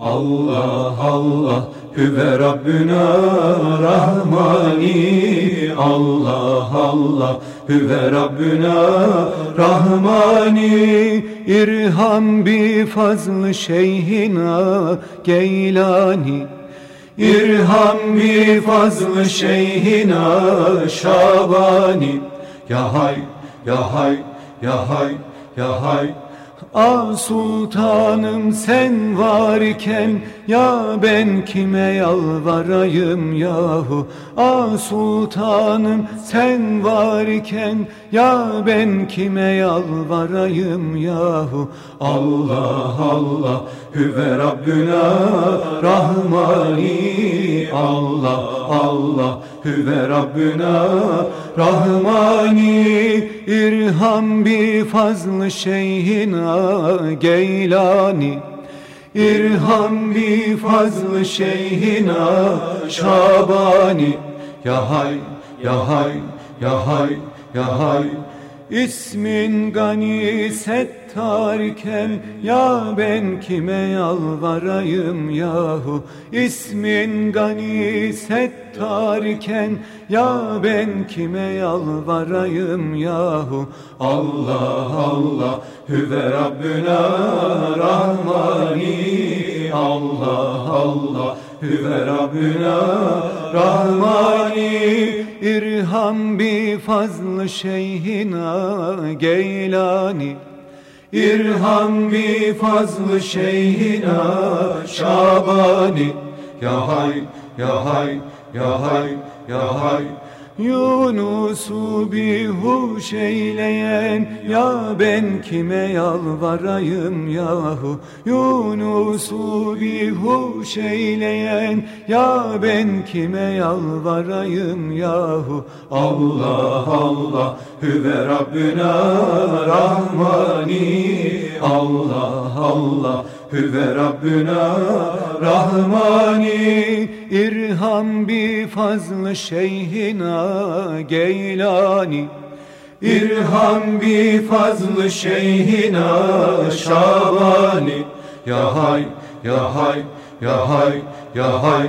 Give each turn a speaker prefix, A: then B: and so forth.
A: Allah Allah Hüve Rabbüna Rahmani. Allah Allah Hüve Rabbüna Rahmani. İrham bi fazlı şeyhina Geylani. İrham bi fazlı şeyhina Şabani. Ya hay ya hay ya hay ya hay Ah sultanım sen varken ya ben kime yalvarayım yahu? Ah sultanım sen varken ya ben kime yalvarayım yahu? Allah Allah hüve Rabbüna Rahmani Allah Allah hüve Rabbüna Rahmani irham bi fazlı şeyhina Geylani. İrham bi fazlı şeyhina Şabani. Ya hay, ya hay, ya hay, ya hay İsmin gani settarken Ya ben kime yalvarayım yahu? İsmin gani settarken Ya ben kime yalvarayım yahu? Allah Allah Hüve Rabbüna Rahmani Allah Allah Hüve Rabbüna Rahmani İrham bi fazlı şeyhina Geylani. İrham bi fazlı şeyhina Şabani. Ya hay, ya hay, ya hay, ya hay Yunus'u bir huş eyleyen Ya ben kime yalvarayım yahu? Yunus'u bir huş eyleyen Ya ben kime yalvarayım yahu? Allah Allah Hüve Rabbüna Rahmani. Allah Allah Hüve Rabbüna Rahmani İrham bi fazlı şeyhina Geylani. İrham bi fazlı şeyhina Şabani. Ya hay, ya hay, ya hay, ya hay